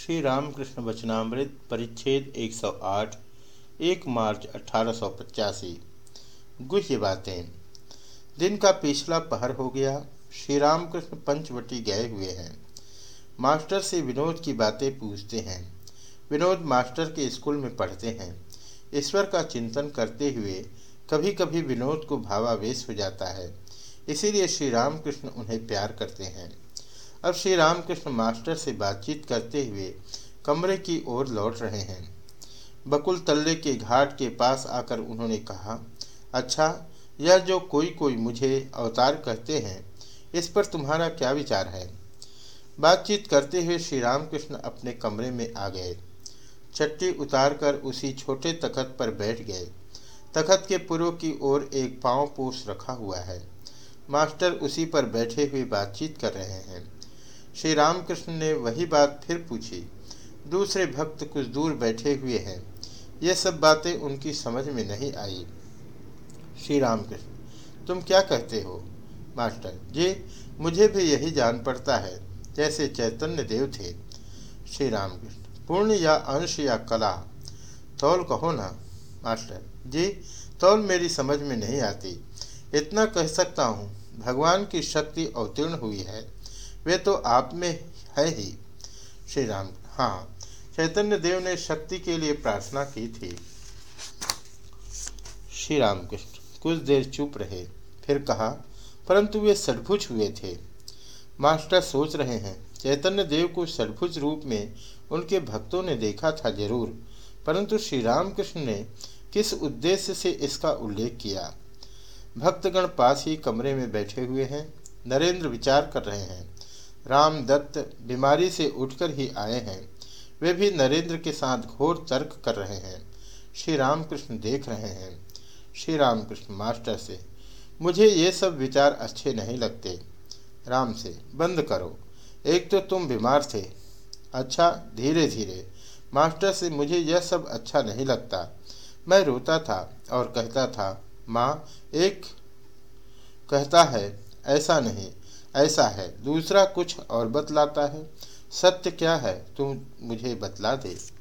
श्री रामकृष्ण वचनामृत परिच्छेद 108 एक मार्च अठारह गुह्य बातें। दिन का पिछला पहर हो गया श्री रामकृष्ण पंचवटी गए हुए हैं। मास्टर से विनोद की बातें पूछते हैं। विनोद मास्टर के स्कूल में पढ़ते हैं। ईश्वर का चिंतन करते हुए कभी कभी विनोद को भावावेश हो जाता है। इसीलिए श्री रामकृष्ण उन्हें प्यार करते हैं। अब श्री रामकृष्ण मास्टर से बातचीत करते हुए कमरे की ओर लौट रहे हैं। बकुल तल्ले के घाट के पास आकर उन्होंने कहा अच्छा यह जो कोई कोई मुझे अवतार कहते हैं, इस पर तुम्हारा क्या विचार है? बातचीत करते हुए श्री रामकृष्ण अपने कमरे में आ गए। चट्टी उतारकर उसी छोटे तखत पर बैठ गए। तखत के पूर्व की ओर एक पाँव पोष रखा हुआ है। मास्टर उसी पर बैठे हुए बातचीत कर रहे हैं। श्री रामकृष्ण ने वही बात फिर पूछी। दूसरे भक्त कुछ दूर बैठे हुए हैं। ये सब बातें उनकी समझ में नहीं आई। श्री रामकृष्ण तुम क्या कहते हो? मास्टर, जी, मुझे भी यही जान पड़ता है, जैसे चैतन्य देव थे। श्री रामकृष्ण पूर्ण या अंश या कला? तौल कहो ना। मास्टर, जी, तौल मेरी समझ में नहीं आती। इतना कह सकता हूँ, भगवान की शक्ति अवतीर्ण हुई है। वे तो आप में है ही। श्री राम हाँ चैतन्य देव ने शक्ति के लिए प्रार्थना की थी। श्री रामकृष्ण कुछ देर चुप रहे, फिर कहा, परंतु वे सडभुज हुए थे। मास्टर सोच रहे हैं, चैतन्य देव को सडभुज रूप में उनके भक्तों ने देखा था ज़रूर, परंतु श्री रामकृष्ण ने किस उद्देश्य से इसका उल्लेख किया? भक्तगण पास ही कमरे में बैठे हुए हैं, नरेंद्र विचार कर रहे हैं। राम दत्त बीमारी से उठकर ही आए हैं। वे भी नरेंद्र के साथ घोर तर्क कर रहे हैं। श्री रामकृष्ण देख रहे हैं। श्री रामकृष्ण मास्टर से, मुझे ये सब विचार अच्छे नहीं लगते। राम से, बंद करो। एक तो तुम बीमार थे। अच्छा धीरे धीरे मास्टर से, मुझे यह सब अच्छा नहीं लगता। मैं रोता था और कहता था, माँ, एक कहता है, ऐसा नहीं। ऐसा है। दूसरा कुछ और बतलाता है। सत्य क्या है? तुम मुझे बतला दे।